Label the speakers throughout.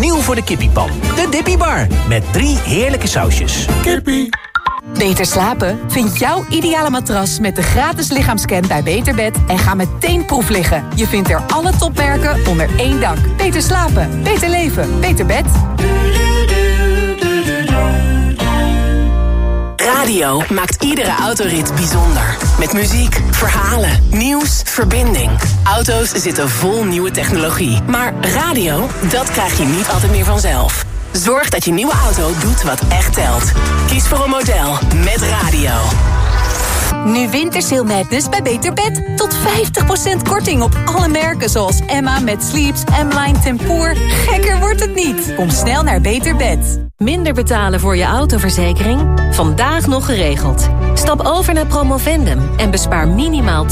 Speaker 1: Nieuw voor de kippiepan. De Dippy Bar. Met drie heerlijke sausjes.
Speaker 2: Kippie.
Speaker 3: Beter slapen? Vind jouw ideale matras met de gratis lichaamscan bij Beterbed en ga meteen proef liggen. Je vindt er alle topmerken onder één dak. Beter slapen, beter leven, beter bed.
Speaker 4: Radio maakt iedere autorit bijzonder. Met muziek, verhalen, nieuws, verbinding. Auto's zitten vol nieuwe technologie. Maar radio, dat krijg je niet altijd meer vanzelf. Zorg dat je nieuwe auto doet wat echt telt. Kies voor een model met radio.
Speaker 3: Nu Wintersail Madness bij Beter Bed. Tot 50% korting op alle merken zoals Emma met Sleeps, M-Line Tempoor. Gekker wordt het niet. Kom snel naar Beter Bed.
Speaker 5: Minder betalen voor je autoverzekering? Vandaag nog geregeld. Stap over naar Promovendum en bespaar minimaal 20%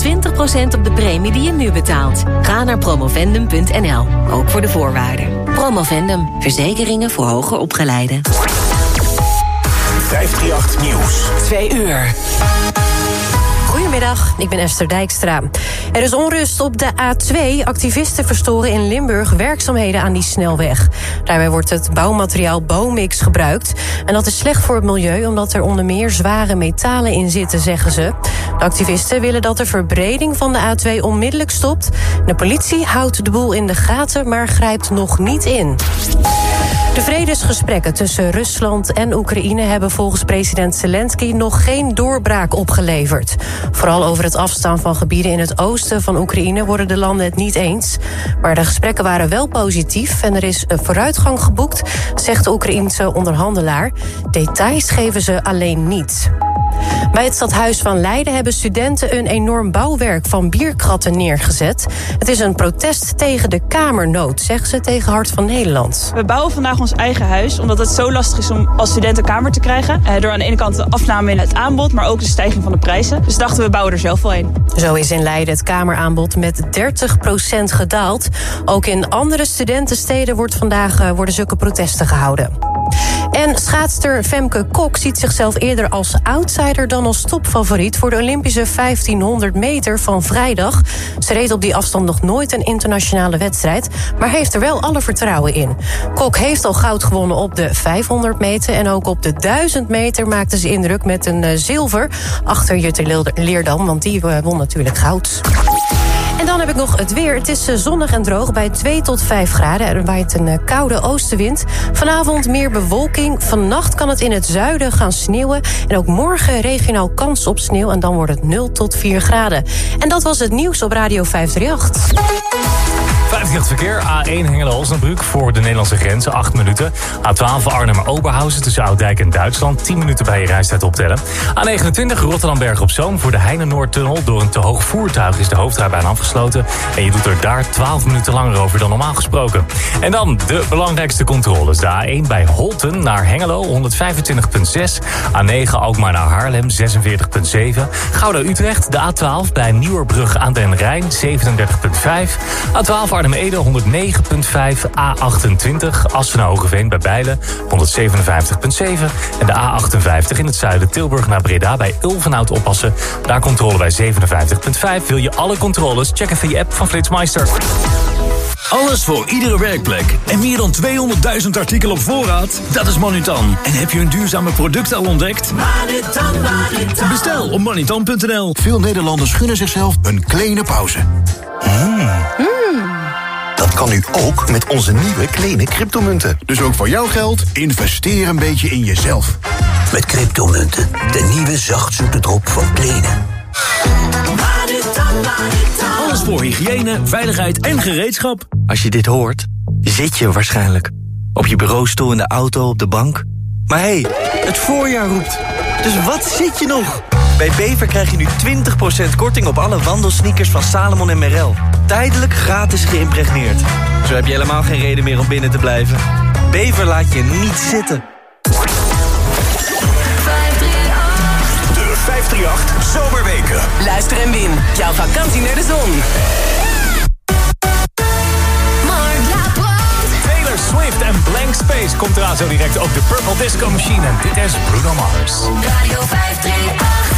Speaker 5: op de premie die je nu betaalt. Ga naar promovendum.nl, ook voor de voorwaarden. Promovendum, verzekeringen voor hoger opgeleiden.
Speaker 1: 538 Nieuws.
Speaker 4: 2 uur.
Speaker 6: Goedemiddag, ik ben Esther Dijkstra. Er is onrust op de A2. Activisten verstoren in Limburg werkzaamheden aan die snelweg. Daarbij wordt het bouwmateriaal Bomix gebruikt. En dat is slecht voor het milieu, omdat er onder meer zware metalen in zitten, zeggen ze. De activisten willen dat de verbreding van de A2 onmiddellijk stopt. De politie houdt de boel in de gaten, maar grijpt nog niet in. De vredesgesprekken tussen Rusland en Oekraïne hebben volgens president Zelensky nog geen doorbraak opgeleverd. Vooral over het afstaan van gebieden in het oosten van Oekraïne worden de landen het niet eens. Maar de gesprekken waren wel positief en er is vooruitgang geboekt, zegt de Oekraïense onderhandelaar. Details geven ze alleen niet. Bij het stadhuis van Leiden hebben studenten een enorm bouwwerk van bierkratten neergezet. Het is een protest tegen de kamernood, zeggen ze tegen Hart van Nederland.
Speaker 7: We bouwen vandaag ons eigen huis, omdat het zo lastig is om als student een kamer te krijgen. Eh, door aan de ene kant de afname in het aanbod, maar ook de stijging van de prijzen. Dus dachten we bouwen er zelf wel een.
Speaker 6: Zo is in Leiden het kameraanbod met 30% gedaald. Ook in andere studentensteden wordt vandaag, uh, worden zulke protesten gehouden. En schaatster Femke Kok ziet zichzelf eerder als outsider dan als topfavoriet voor de Olympische 1500 meter van vrijdag. Ze reed op die afstand nog nooit een internationale wedstrijd, maar heeft er wel alle vertrouwen in. Kok heeft al goud gewonnen op de 500 meter en ook op de 1000 meter maakte ze indruk met een uh, zilver achter Jutte Leerdam, want die uh, won natuurlijk goud. En dan heb ik nog het weer. Het is zonnig en droog bij 2 tot 5 graden. Er waait een koude oostenwind. Vanavond meer bewolking. Vannacht kan het in het zuiden gaan sneeuwen. En ook morgen regionaal kans op sneeuw. En dan wordt het 0 tot 4 graden. En dat was het nieuws op Radio 538.
Speaker 8: 58 verkeer, A1 Hengelo-Osnabrück voor de Nederlandse grenzen, 8 minuten. A12 Arnhem-Oberhausen tussen Ouddijk en Duitsland, 10 minuten bij je reistijd optellen. A29 Rotterdam-Berg op Zoom voor de Heine-Noordtunnel. Door een te hoog voertuig is de hoofdrijbaan afgesloten. En je doet er daar 12 minuten langer over dan normaal gesproken. En dan de belangrijkste controles. De A1 bij Holten naar Hengelo, 125,6. A9 Alkmaar naar Haarlem, 46,7. Gouda-Utrecht, de A12 bij Nieuwerbrug aan den Rijn, 37,5. A12 Arnhem-Ede 109.5, A28 Assen naar Hogeveen bij Bijlen 157.7 en de A58 in het zuiden Tilburg naar Breda bij Ulvenhout oppassen. Daar controle bij 57.5. Wil je alle controles? Check even je app van Flitsmeister.
Speaker 9: Alles voor iedere werkplek. En meer dan 200.000 artikelen op voorraad? Dat is Manutan. En heb je een duurzame product al ontdekt?
Speaker 10: Manutan, Manutan.
Speaker 9: Bestel op manutan.nl.
Speaker 11: Veel Nederlanders gunnen zichzelf een kleine pauze. Mm. Dat kan nu ook met onze nieuwe kleine cryptomunten. Dus ook voor jouw geld, investeer een beetje in jezelf.
Speaker 12: Met cryptomunten, de nieuwe zachtzoete drop van Kleene.
Speaker 9: Alles voor hygiëne, veiligheid en gereedschap.
Speaker 13: Als je dit hoort, zit je waarschijnlijk. Op je bureaustoel, in de auto, op de bank. Maar hé, hey, het voorjaar roept. Dus wat zit je nog? Bij Bever krijg je nu 20% korting op alle wandelsneakers van Salomon en Merrell. Tijdelijk gratis geïmpregneerd. Zo heb je helemaal geen reden meer om binnen te blijven. Bever laat je niet zitten.
Speaker 1: De 538 Zomerweken.
Speaker 4: Luister en win. Jouw vakantie naar de zon.
Speaker 8: Taylor Swift en Blank Space komt eraan zo direct. Ook de Purple Disco Machine. En dit is Bruno Mars.
Speaker 10: Radio 538.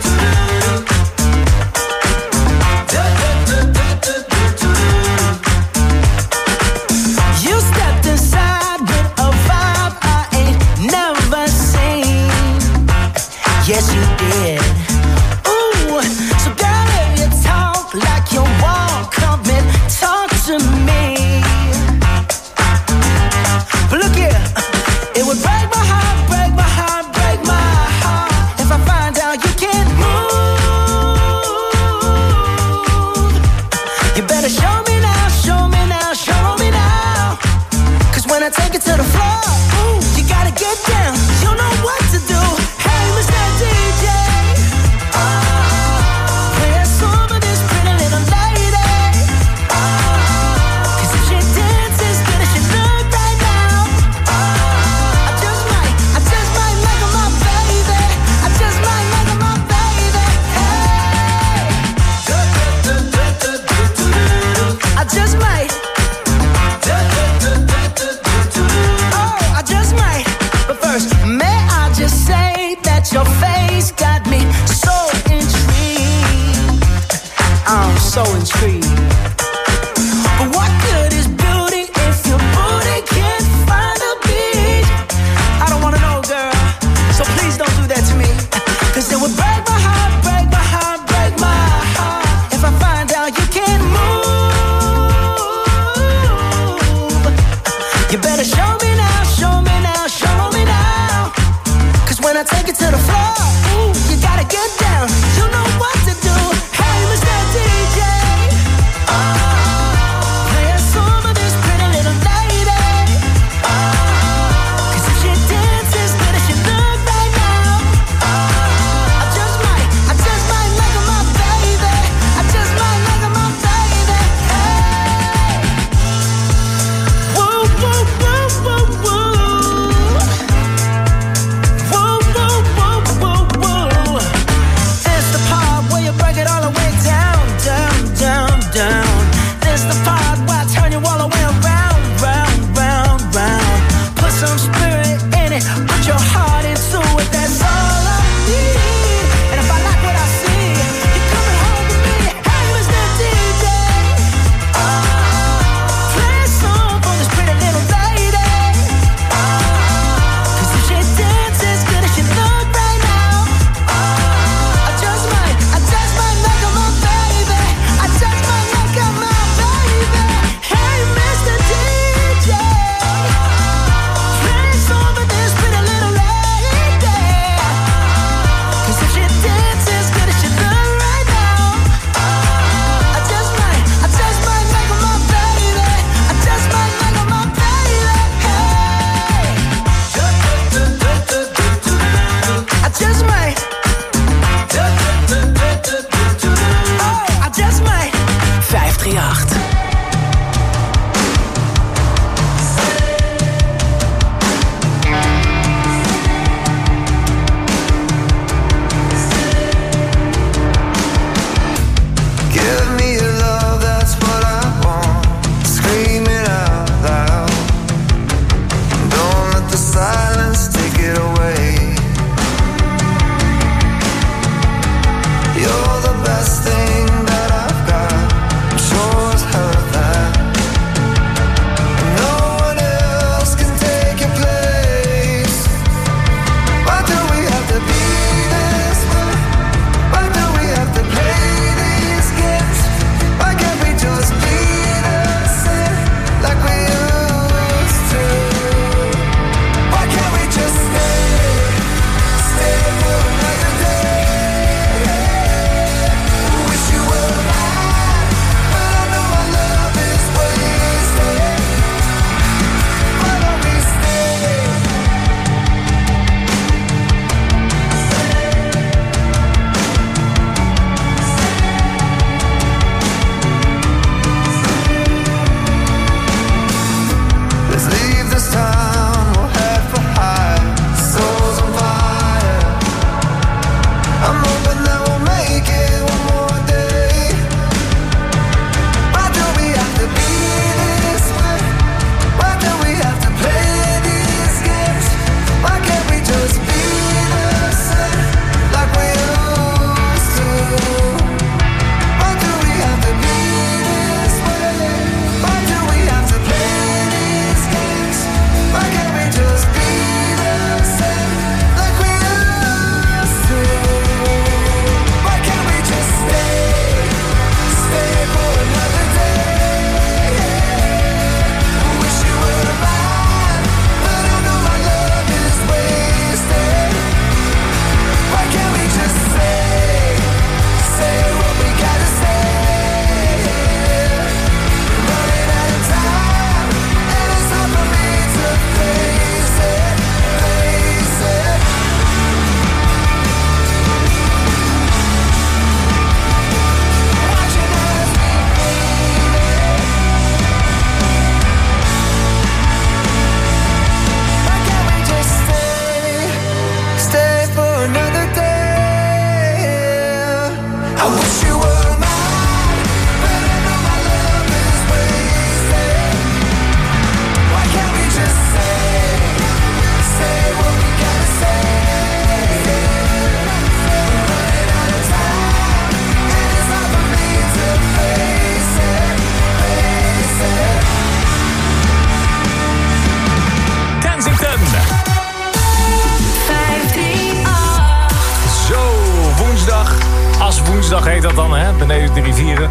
Speaker 8: Woensdag heet dat dan, hè? Beneden de rivieren.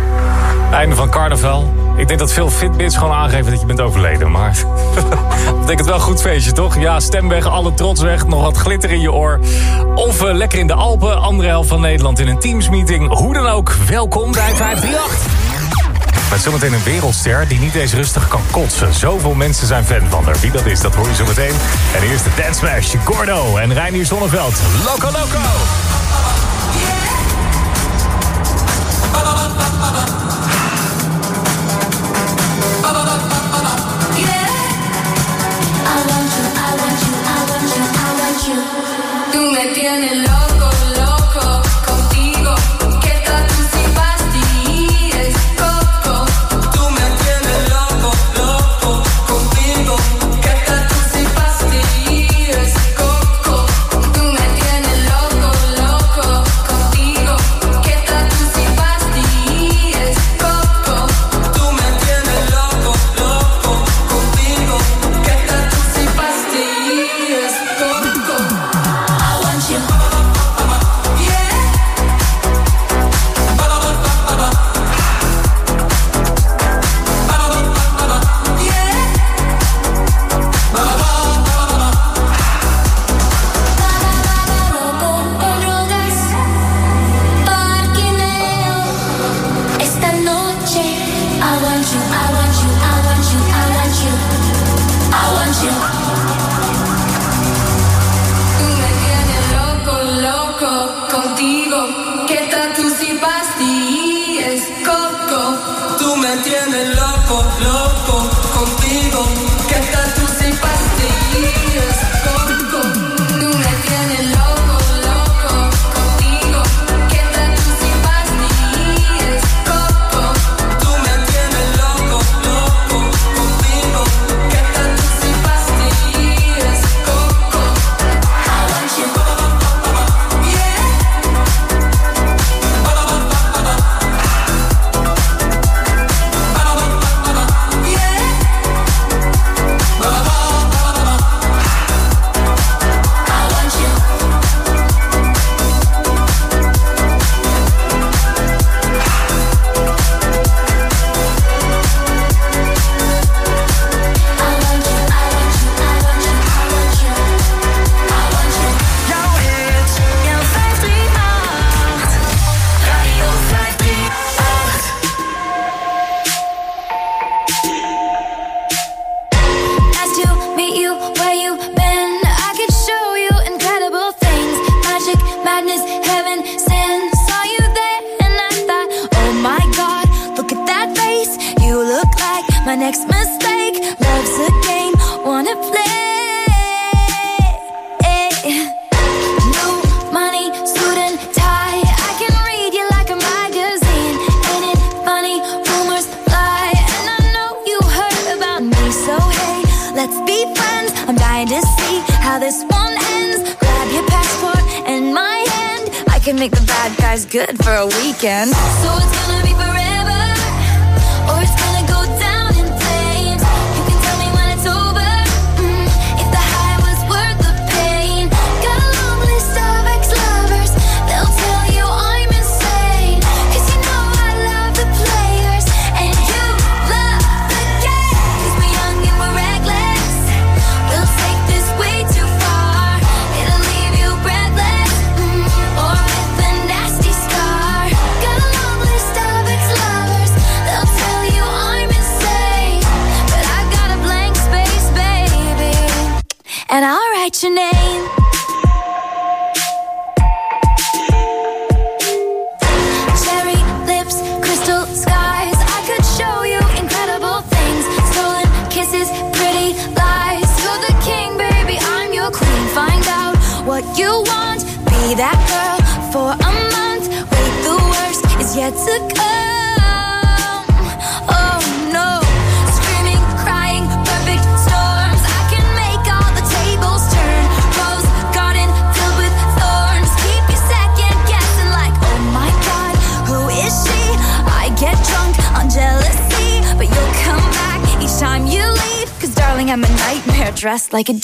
Speaker 8: Einde van carnaval. Ik denk dat veel Fitbits gewoon aangeven dat je bent overleden. Maar dat betekent wel een goed feestje, toch? Ja, stemweg, alle trots weg, nog wat glitter in je oor. Of eh, lekker in de Alpen, andere helft van Nederland in een Teams-meeting. Hoe dan ook, welkom bij 538. Met zometeen een wereldster die niet eens rustig kan kotsen. Zoveel mensen zijn fan van haar. Wie dat is, dat hoor je zo meteen. En eerst de Dance Smash, Gordo en Reinier Zonneveld. Loco Loco!
Speaker 2: tiene que tatus y pastillas, coco, tú me tienes loco, loco.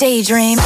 Speaker 2: daydream.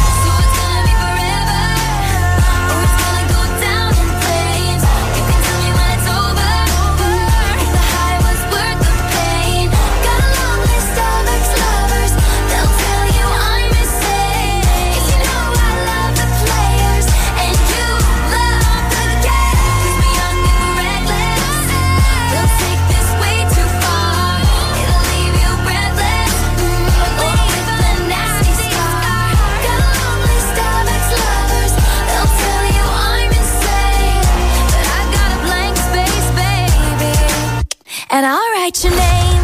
Speaker 2: And I'll write your name.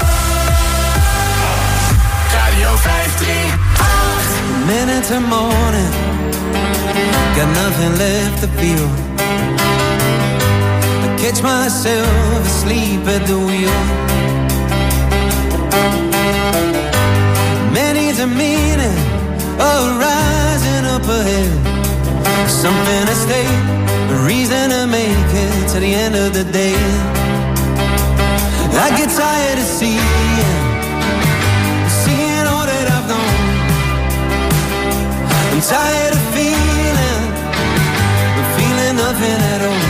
Speaker 10: Radio 538.
Speaker 14: Minute to morning, got nothing left to feel. I catch myself asleep at the wheel. Many's a meaning of rising up ahead. Something to stay, a reason to make it to the end of the day. I get tired of seeing, seeing all that I've known. I'm tired of feeling, feeling nothing at all.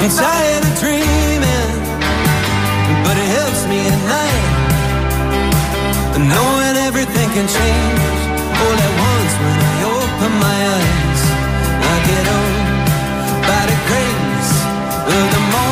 Speaker 14: I'm tired of dreaming, but it helps me at night. Knowing everything can change all at once when I open my eyes. I get on by the grace of the morning,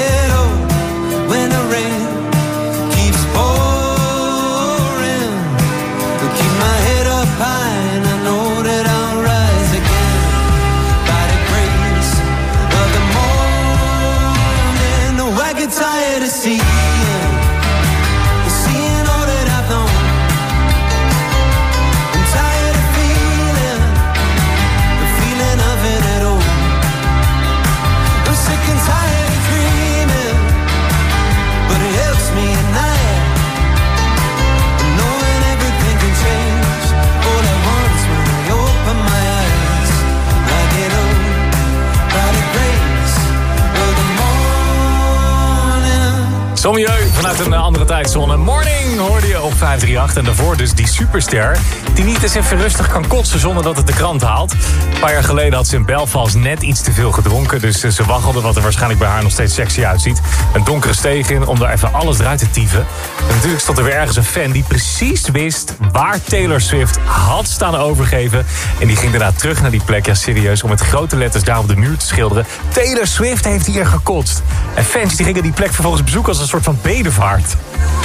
Speaker 8: Vanuit een eh, andere tijdzone. Morning hoorde je op 538. En daarvoor dus die superster. Die niet eens even rustig kan kotsen zonder dat het de krant haalt. Een paar jaar geleden had ze in Belfast net iets te veel gedronken. Dus eh, ze waggelde wat er waarschijnlijk bij haar nog steeds sexy uitziet. Een donkere steeg in om daar even alles eruit te tieven. En natuurlijk stond er weer ergens een fan die precies wist waar Taylor Swift had staan overgeven. En die ging daarna terug naar die plek. Ja, serieus, om met grote letters daar op de muur te schilderen. Taylor Swift heeft hier gekotst. En fans die gingen die plek vervolgens bezoeken als een soort van bedevaart.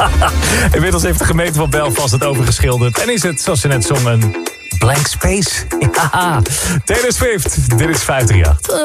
Speaker 8: Inmiddels heeft de gemeente van Belfast het overgeschilderd. En is het, zoals ze net zongen, een blank space. Ja, Taylor Swift, dit is 538.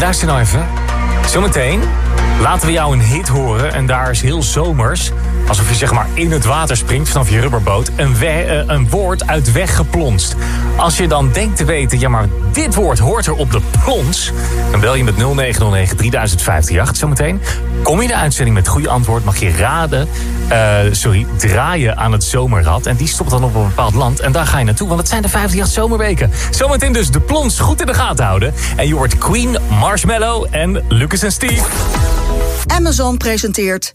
Speaker 8: Luister nou even. Zometeen laten we jou een hit horen en daar is heel zomers... alsof je zeg maar in het water springt vanaf je rubberboot... een, eh, een woord uit weg geplonst. Als je dan denkt te weten, ja maar dit woord hoort er op de plons... dan bel je met 0909 3058 zometeen. Kom je de uitzending met goede antwoord, mag je raden... eh, sorry, draaien aan het zomerrad. En die stopt dan op een bepaald land en daar ga je naartoe... want het zijn de 58 zomerweken. Zometeen dus de plons goed in de gaten houden. En je hoort Queen, Marshmallow en Lucas en Steve.
Speaker 15: Amazon presenteert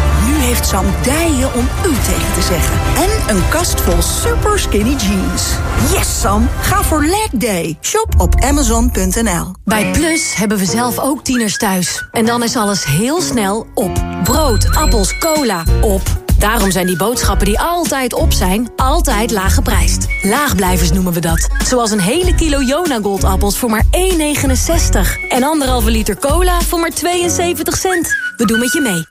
Speaker 15: Nu heeft Sam dijen om u tegen te zeggen. En een kast vol super skinny jeans. Yes, Sam. Ga voor leg day. Shop op amazon.nl.
Speaker 16: Bij Plus hebben we zelf ook tieners thuis. En dan is alles heel snel op. Brood, appels, cola, op. Daarom zijn die boodschappen die altijd op zijn, altijd laag geprijsd. Laagblijvers noemen we dat. Zoals een hele kilo Jona Goldappels voor maar 1,69. En anderhalve liter cola voor maar 72 cent. We doen met je mee.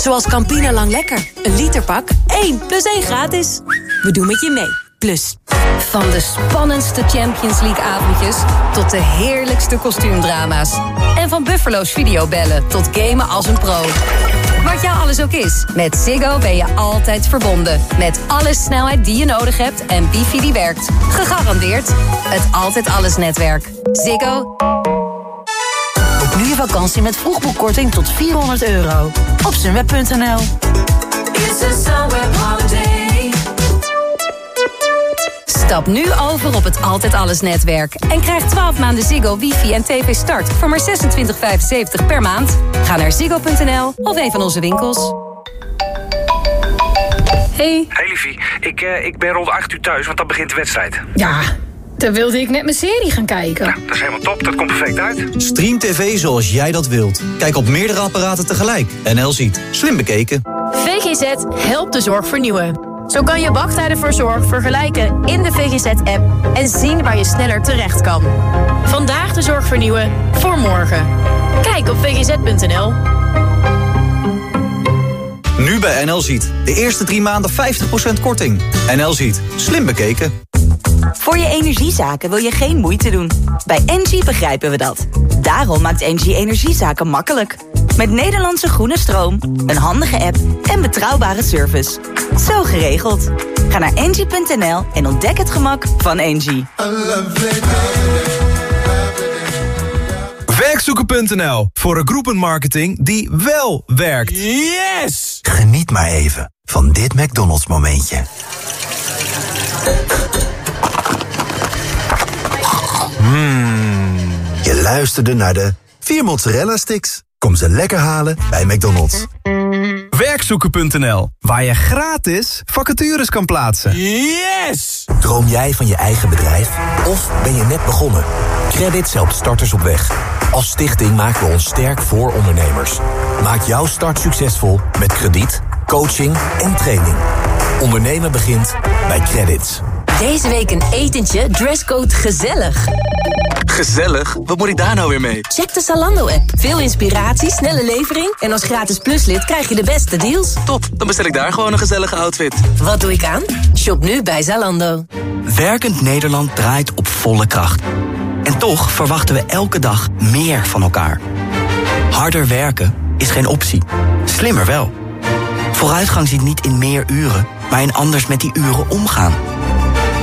Speaker 16: Zoals Campina Lang Lekker. Een literpak, 1 plus 1 gratis. We doen met je mee. Plus.
Speaker 17: Van de spannendste Champions League avondjes tot de heerlijkste kostuumdrama's. En van Buffalo's videobellen tot gamen als een pro. Wat jou alles ook is, met Ziggo ben je altijd verbonden. Met alle snelheid die je nodig hebt en wifi die werkt. Gegarandeerd het Altijd Alles netwerk. Ziggo.
Speaker 18: Nu je vakantie met vroegboekkorting tot 400 euro. Op sunweb.nl
Speaker 17: Stap nu over op het Altijd Alles netwerk. En krijg 12 maanden Ziggo, wifi en tv start voor maar 26,75 per maand. Ga naar ziggo.nl of een van onze winkels.
Speaker 19: Hey.
Speaker 20: Hey liefie, ik, eh, ik ben rond 8 uur thuis, want dan begint de wedstrijd.
Speaker 19: Ja, dan wilde ik net mijn serie gaan kijken.
Speaker 20: Dat is helemaal top, dat komt perfect uit.
Speaker 21: Stream TV zoals jij dat wilt. Kijk op meerdere apparaten tegelijk. NL ziet. Slim bekeken.
Speaker 22: VGZ helpt de zorg vernieuwen. Zo kan je wachttijden voor zorg vergelijken in de VGZ-app... en zien waar je sneller terecht kan. Vandaag de zorg vernieuwen voor morgen. Kijk op vgz.nl.
Speaker 21: Nu bij NL ziet. De eerste drie maanden 50% korting. NL ziet. Slim bekeken.
Speaker 23: Voor je energiezaken wil je geen moeite doen. Bij Engie begrijpen we dat. Daarom maakt Engie energiezaken makkelijk. Met Nederlandse groene stroom, een handige app en betrouwbare service. Zo geregeld. Ga naar engie.nl en ontdek het gemak van Engie.
Speaker 24: Werkzoeken.nl voor een groepenmarketing die wel werkt.
Speaker 25: Yes! Geniet maar even van dit McDonald's momentje. Mmm. Je luisterde naar de vier mozzarella sticks. Kom ze lekker halen bij McDonald's.
Speaker 24: Werkzoeken.nl waar je gratis vacatures kan plaatsen.
Speaker 25: Yes! Droom jij van je eigen bedrijf? Of ben je net begonnen? Credits helpt starters op weg. Als stichting maken we ons sterk voor ondernemers. Maak jouw start succesvol met krediet, coaching en training. Ondernemen begint bij Credits.
Speaker 17: Deze week een etentje, dresscode gezellig.
Speaker 21: Gezellig? Wat moet ik daar nou weer mee?
Speaker 17: Check de Zalando-app. Veel inspiratie, snelle levering... en als gratis pluslid krijg je de beste deals.
Speaker 21: Top, dan bestel ik daar gewoon een gezellige outfit.
Speaker 17: Wat doe ik aan? Shop nu bij Zalando.
Speaker 26: Werkend Nederland draait op volle kracht. En toch verwachten we elke dag meer van elkaar. Harder werken is geen optie. Slimmer wel. Vooruitgang zit niet in meer uren, maar in anders met die uren omgaan.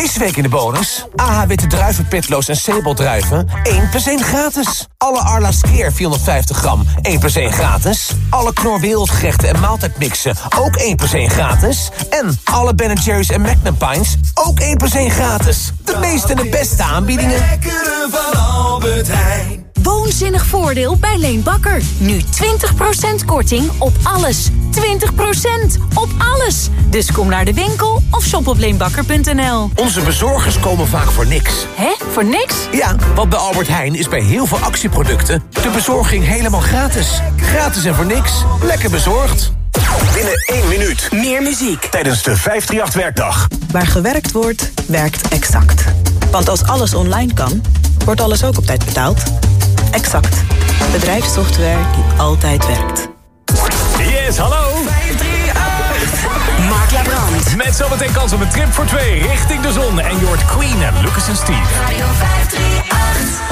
Speaker 27: Deze week in de bonus. AH witte druiven, pitloos en zeebeldruiven. 1 per 1 gratis. Alle Arla's keer 450 gram. 1 per 1 gratis. Alle Knor wereldgerechten en maaltijdmixen. Ook 1 per 1 gratis. En alle Ben Jerry's en Magnum Pines. Ook 1 per 1 gratis. De meeste en de beste aanbiedingen.
Speaker 10: Lekkere van Albert Heijn.
Speaker 16: Woonzinnig voordeel bij Leen Bakker. Nu 20% korting op alles. 20% op alles. Dus kom naar de winkel of shop
Speaker 27: Onze bezorgers komen vaak voor niks.
Speaker 16: Hè? Voor niks?
Speaker 27: Ja, want bij Albert Heijn is bij heel veel actieproducten... de bezorging helemaal gratis. Gratis en voor niks. Lekker bezorgd.
Speaker 28: Binnen één minuut.
Speaker 4: Meer muziek.
Speaker 28: Tijdens de 538-werkdag.
Speaker 29: Waar gewerkt wordt, werkt exact. Want als alles online kan, wordt alles ook op tijd betaald. Exact. Bedrijfssoftware die altijd werkt
Speaker 8: is hallo. 538.
Speaker 4: Mark brand.
Speaker 8: Met zometeen kans op een trip voor twee richting de zon. En je Queen en Lucas en Steve.
Speaker 2: Radio 538.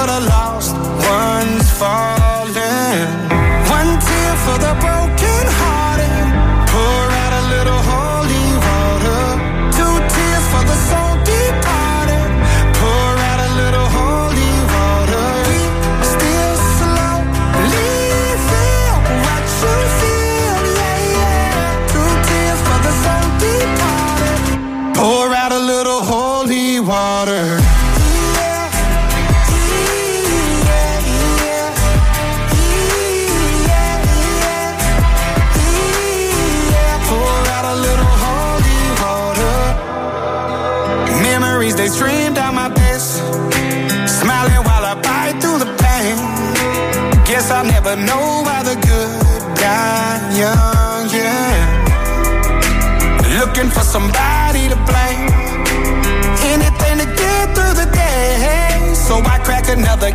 Speaker 2: what I like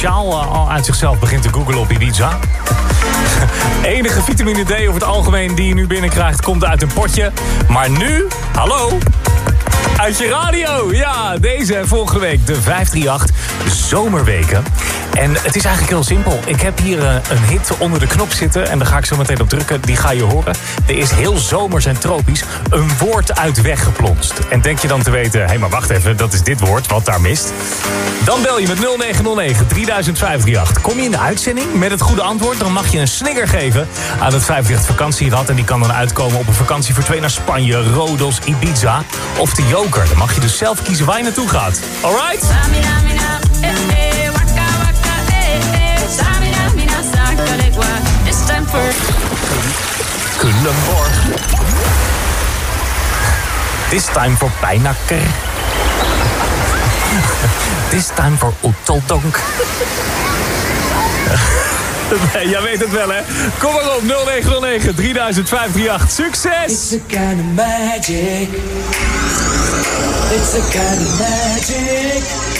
Speaker 8: Zelfs eh, al uit zichzelf begint te googlen op Ibiza. Enige vitamine D over het algemeen die je nu binnenkrijgt komt uit een potje. Maar nu, hallo, uit je radio. Ja, deze en volgende week de 538 Zomerweken. En het is eigenlijk heel simpel. Ik heb hier eh, een hit onder de knop zitten en daar ga ik zo meteen op drukken. Die ga je horen. Er is heel zomers en tropisch een woord uit weggeplonst. En denk je dan te weten, hé hey, maar wacht even, dat is dit woord wat daar mist. Dan bel je met 0909 3058. Kom je in de uitzending met het goede antwoord, dan mag je een snicker geven aan het 538 vakantierad. En die kan dan uitkomen op een vakantie voor twee naar Spanje, Rodos, Ibiza of de Joker. Dan mag je dus zelf kiezen waar je naartoe gaat. Alright?
Speaker 2: It's time for
Speaker 8: Culemborg. This time for Pijnakker. This time for Oeteldonk. Nee, jij weet het wel, hè? Kom maar op, 0909 3058. Succes!
Speaker 14: It's a kind of magic. It's a kind of magic.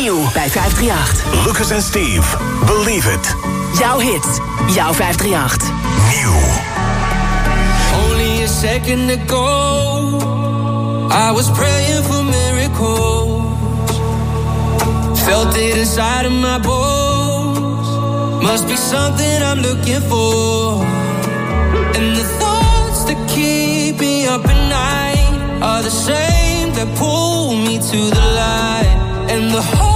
Speaker 17: Nieuw bij 538.
Speaker 25: Lucas en Steve. Believe it.
Speaker 17: Jouw hit. Jouw 538. Nieuw.
Speaker 14: Only a second ago. I was praying for miracles. Felt it inside of my bones. Must be something I'm looking for. And the thoughts that keep me up at night are the same that pull me to the light. And the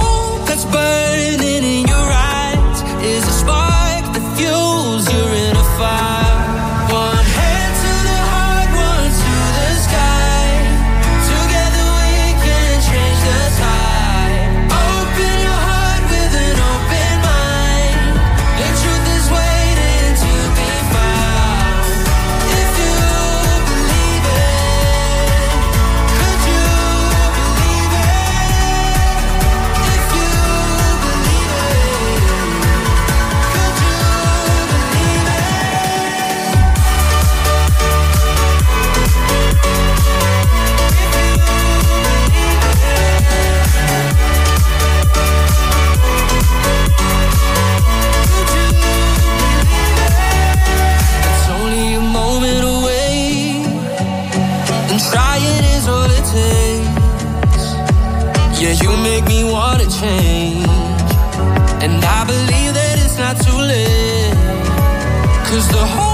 Speaker 14: Cause the
Speaker 8: whole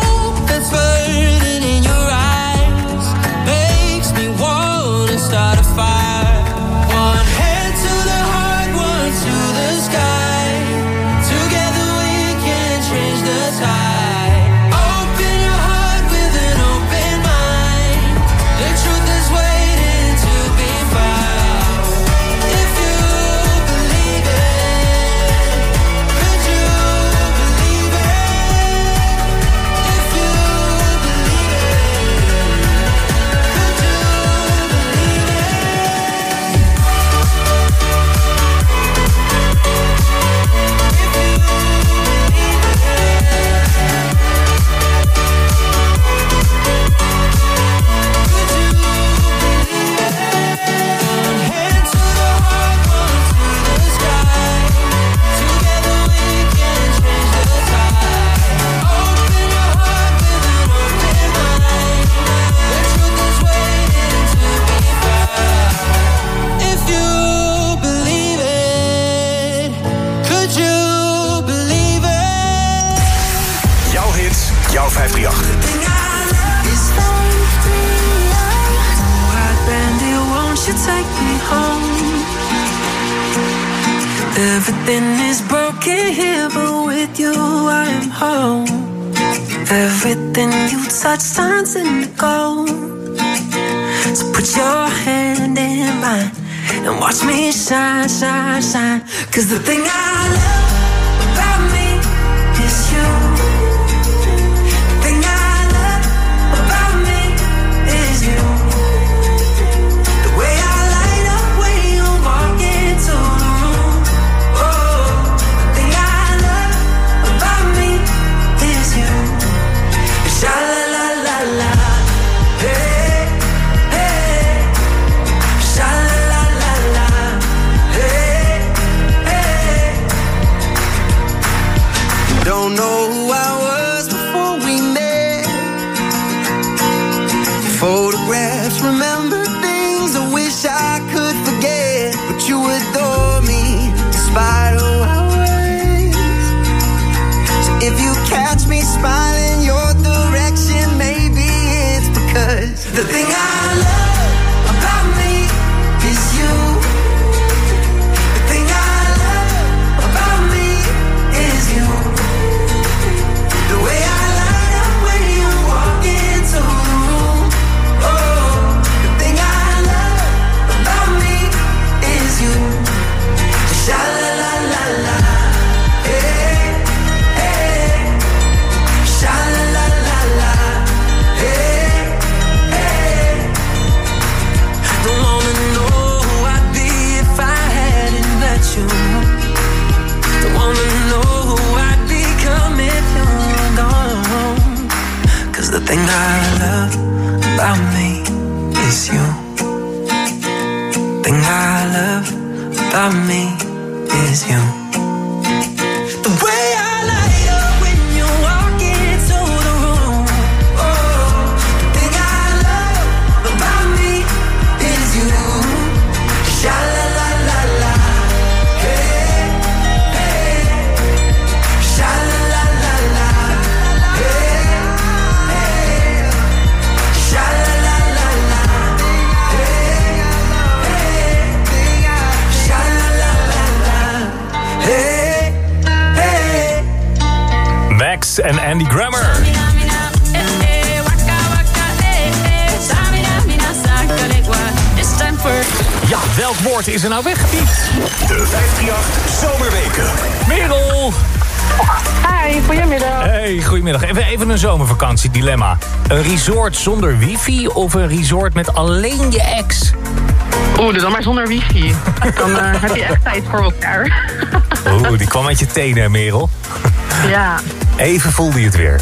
Speaker 8: welk woord is er nou weggepiet?
Speaker 25: De 538 Zomerweken.
Speaker 8: Merel!
Speaker 30: Hi, goedemiddag.
Speaker 8: Hey, goedemiddag. Even, even een zomervakantiedilemma. Een resort zonder wifi of een resort met alleen je ex?
Speaker 30: Oeh, doe dan maar zonder wifi. Dan eh, heb je echt tijd voor elkaar.
Speaker 8: Oeh, die kwam uit je tenen, Merel.
Speaker 30: ja,
Speaker 8: Even voelde je het weer.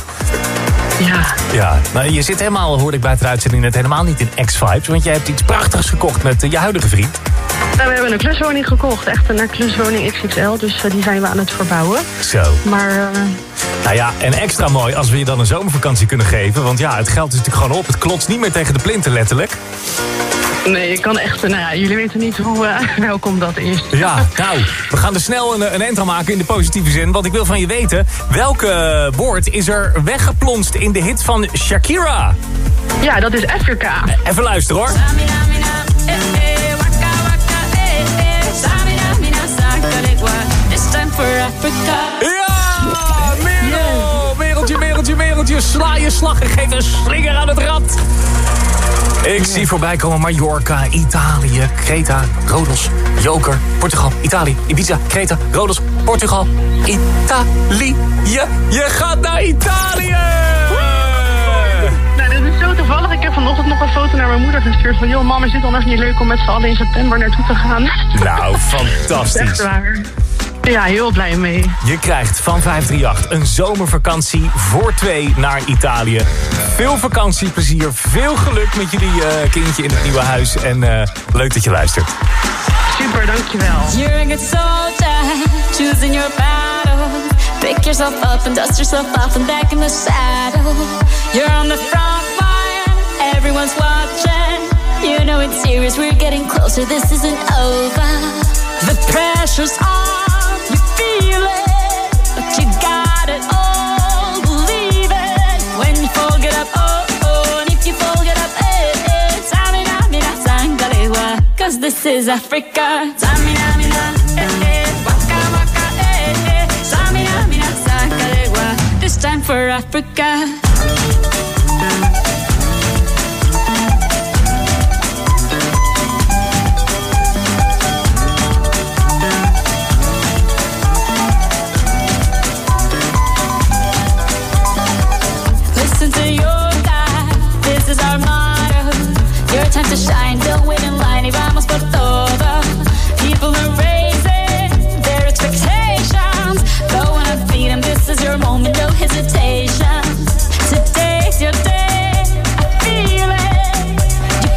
Speaker 30: Ja.
Speaker 8: Ja, nou, je zit helemaal, hoorde ik bij het uitzending net, helemaal niet in X-Vibes. Want jij hebt iets prachtigs gekocht met eh, je huidige vriend.
Speaker 30: Nou, we hebben een kluswoning gekocht. Echt een kluswoning XXL. Dus eh, die zijn we aan het verbouwen.
Speaker 8: Zo.
Speaker 30: Maar eh,
Speaker 8: Nou ja, en extra mooi als we je dan een zomervakantie kunnen geven. Want ja, het geld is natuurlijk gewoon op. Het klotst niet meer tegen de plinten, letterlijk.
Speaker 30: Nee, ik kan echt... Nou ja, jullie weten niet hoe eh, welkom dat is.
Speaker 8: Ja, nou, we gaan er snel een, een aan maken in de positieve zin. Want ik wil van je weten, welke woord is er weggeplonst in de hit van Shakira?
Speaker 30: Ja, dat is Afrika.
Speaker 8: Even luisteren hoor. Ja, Merel! Mereltje, Mereltje, Mereltje, sla je slag en geef een slinger aan het rad. Ik zie voorbij komen Mallorca, Italië, Creta, Rodos, Joker, Portugal, Italië, Ibiza, Creta, Rodos, Portugal, Italië. Je gaat naar Italië!
Speaker 30: Nou, dit is zo toevallig. Ik heb vanochtend nog een foto naar mijn moeder gestuurd. Van, joh, mama, is dit echt niet leuk om met z'n allen in september naartoe te gaan?
Speaker 8: Nou,
Speaker 30: Echt
Speaker 8: fantastisch.
Speaker 30: waar. Ja, heel blij mee.
Speaker 8: Je krijgt van 538 een zomervakantie voor twee naar Italië. Veel vakantieplezier, veel geluk met jullie eh, kindje in het nieuwe huis. En eh, leuk dat je luistert.
Speaker 30: Super, dankjewel.
Speaker 31: You're a good soldier, choosing your battle. Pick yourself up and dust yourself off and back in the saddle. You're on the front line, everyone's watching. You know it's serious, we're getting closer, this isn't over. The pressure's on, you fall, get up, eh, eh. Samina, mina, sangalewa, cause this is Africa. Samina, mina, eh, eh, waka, waka, eh, eh. Samina, mina, sangalewa, this time for Africa. Time to shine, don't wait in line, y vamos por todo. People are raising their expectations. Go and feed them, this is your moment, no hesitation. Today's your day, I feel it. You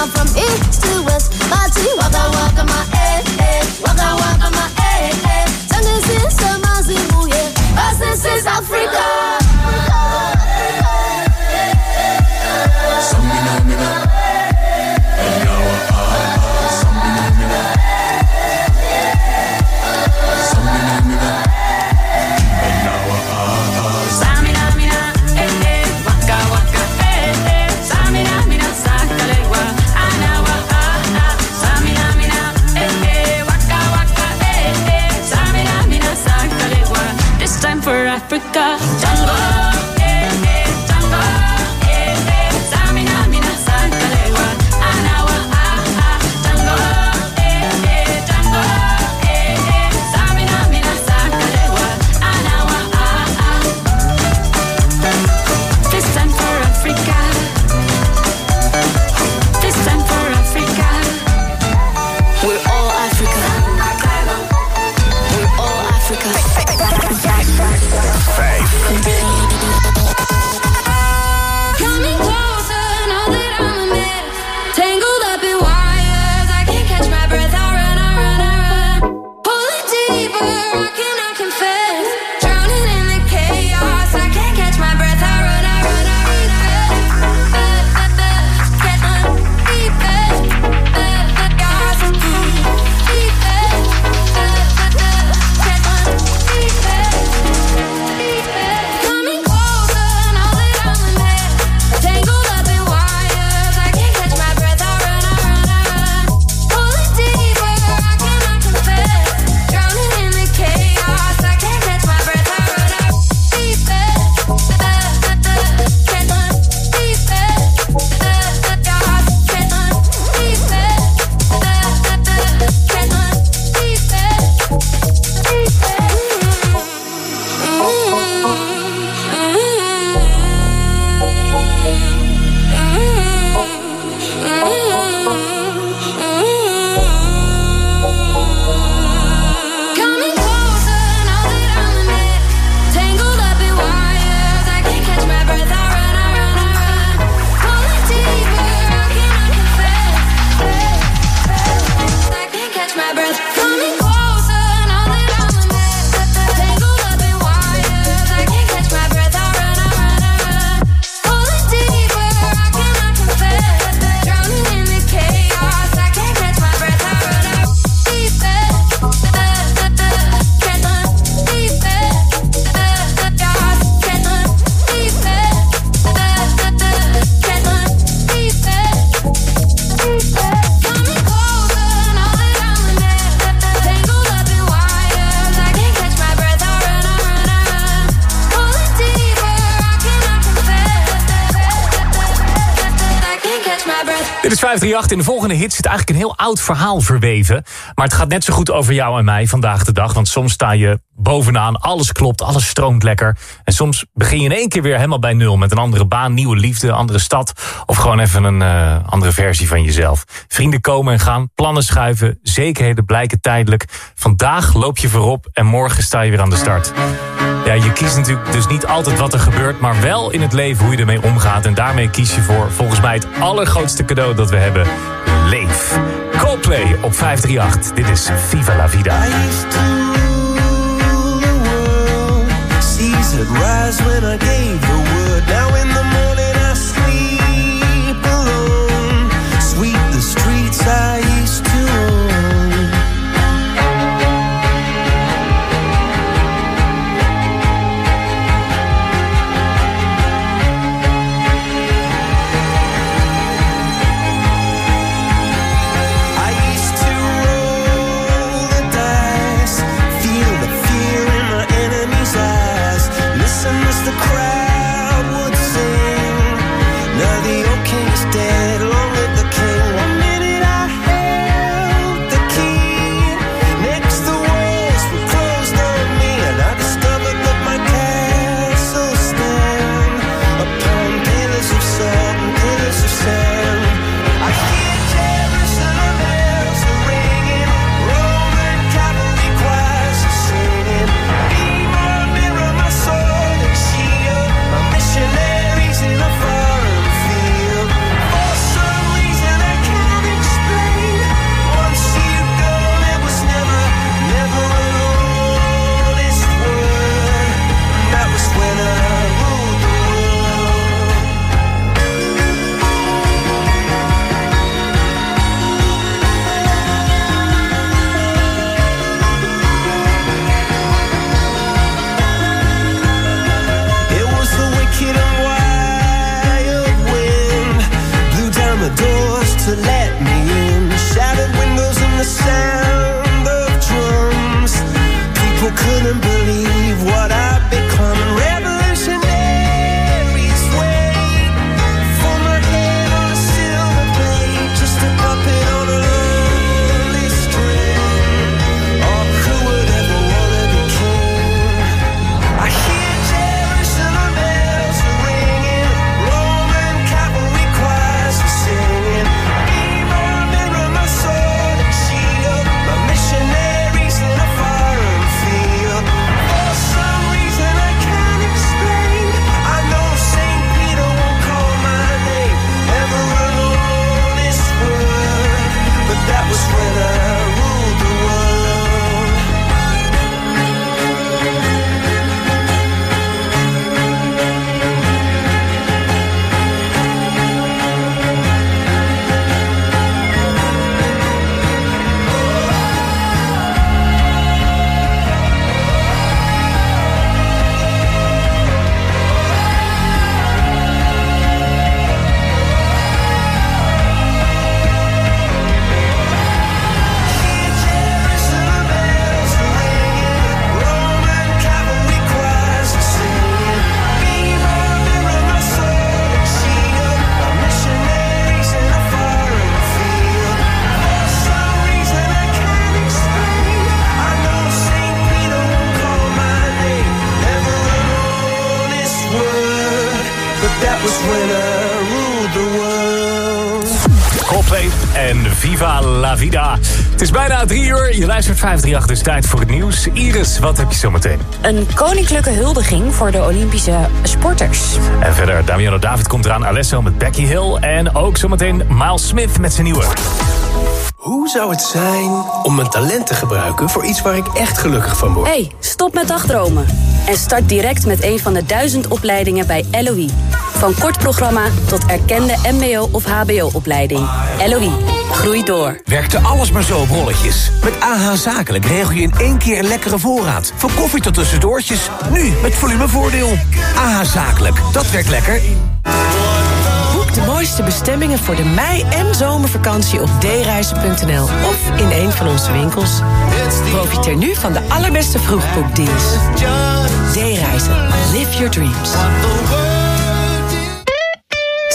Speaker 32: I'm from east to
Speaker 14: 538. In de volgende hit zit eigenlijk een heel oud verhaal verweven. Maar het gaat net zo goed over jou en mij vandaag de dag. Want soms sta je bovenaan, alles klopt, alles stroomt lekker. En soms begin je in één keer weer helemaal bij nul. Met een andere baan, nieuwe liefde, andere stad. Of gewoon even een eh, andere versie van jezelf. Vrienden komen en gaan, plannen schuiven, zekerheden blijken tijdelijk. Vandaag loop je voorop en morgen sta je weer aan de start. Ja, je kiest natuurlijk dus niet altijd wat er gebeurt... maar wel in het leven hoe je ermee omgaat. En daarmee kies je voor volgens mij het allergrootste cadeau dat we hebben. Leef. Coldplay op 538. Dit is Viva La Vida.
Speaker 8: 538, dus tijd voor het nieuws. Iris, wat heb je zometeen?
Speaker 6: Een koninklijke huldiging voor de Olympische sporters.
Speaker 8: En verder, Damiano David komt eraan, Alesso met Becky Hill... en ook zometeen Miles Smith met zijn nieuwe.
Speaker 33: Hoe zou het zijn om mijn talent te gebruiken voor iets waar ik echt gelukkig van word?
Speaker 6: hey, stop met dagdromen. En start direct met een van de duizend opleidingen bij LOE. Van kort programma tot erkende mbo- of hbo-opleiding. LOE, groei door.
Speaker 34: Werkte alles maar zo op rolletjes. Met AH Zakelijk regel je in één keer een lekkere voorraad. Van koffie tot tussendoortjes. Nu met volumevoordeel. AH Zakelijk, dat werkt lekker.
Speaker 5: Boek de mooiste bestemmingen voor de mei- en zomervakantie op dereizen.nl of in een van onze winkels. Profiteer nu van de allerbeste vroegboekdeals. D-reizen. Live your dreams.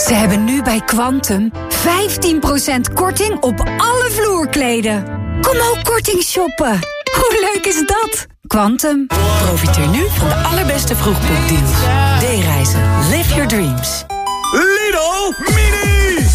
Speaker 35: Ze hebben nu bij Quantum 15% korting op alle vloerkleden. Kom ook korting shoppen. Hoe leuk is dat? Quantum.
Speaker 5: Profiteer nu van de allerbeste vroegboekdeals. D-reizen. Live your dreams.
Speaker 36: Lidl Mini!
Speaker 37: Minis.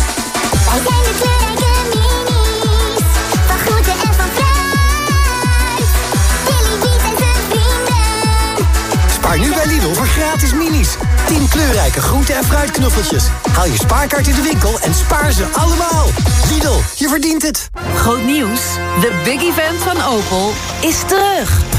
Speaker 13: Spaar nu bij Lidl voor gratis minis. 10 kleurrijke groente- en fruitknuffeltjes. Haal je spaarkaart in de winkel en spaar ze allemaal. Lidl, je verdient het.
Speaker 17: Groot nieuws. De big event van Opel is terug.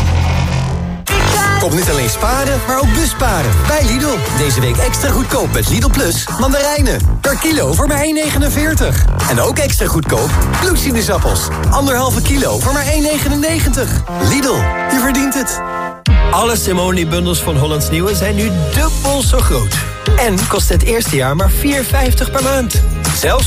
Speaker 13: Kom niet alleen sparen, maar ook busparen. Bij Lidl. Deze week extra goedkoop met Lidl Plus mandarijnen. Per kilo voor maar 1,49. En ook extra goedkoop bloedsinusappels. Anderhalve kilo voor maar 1,99. Lidl, je verdient het.
Speaker 24: Alle Simone-bundels van Hollands Nieuwe zijn nu dubbel zo groot. En kost het eerste jaar maar 4,50 per maand. Zelfs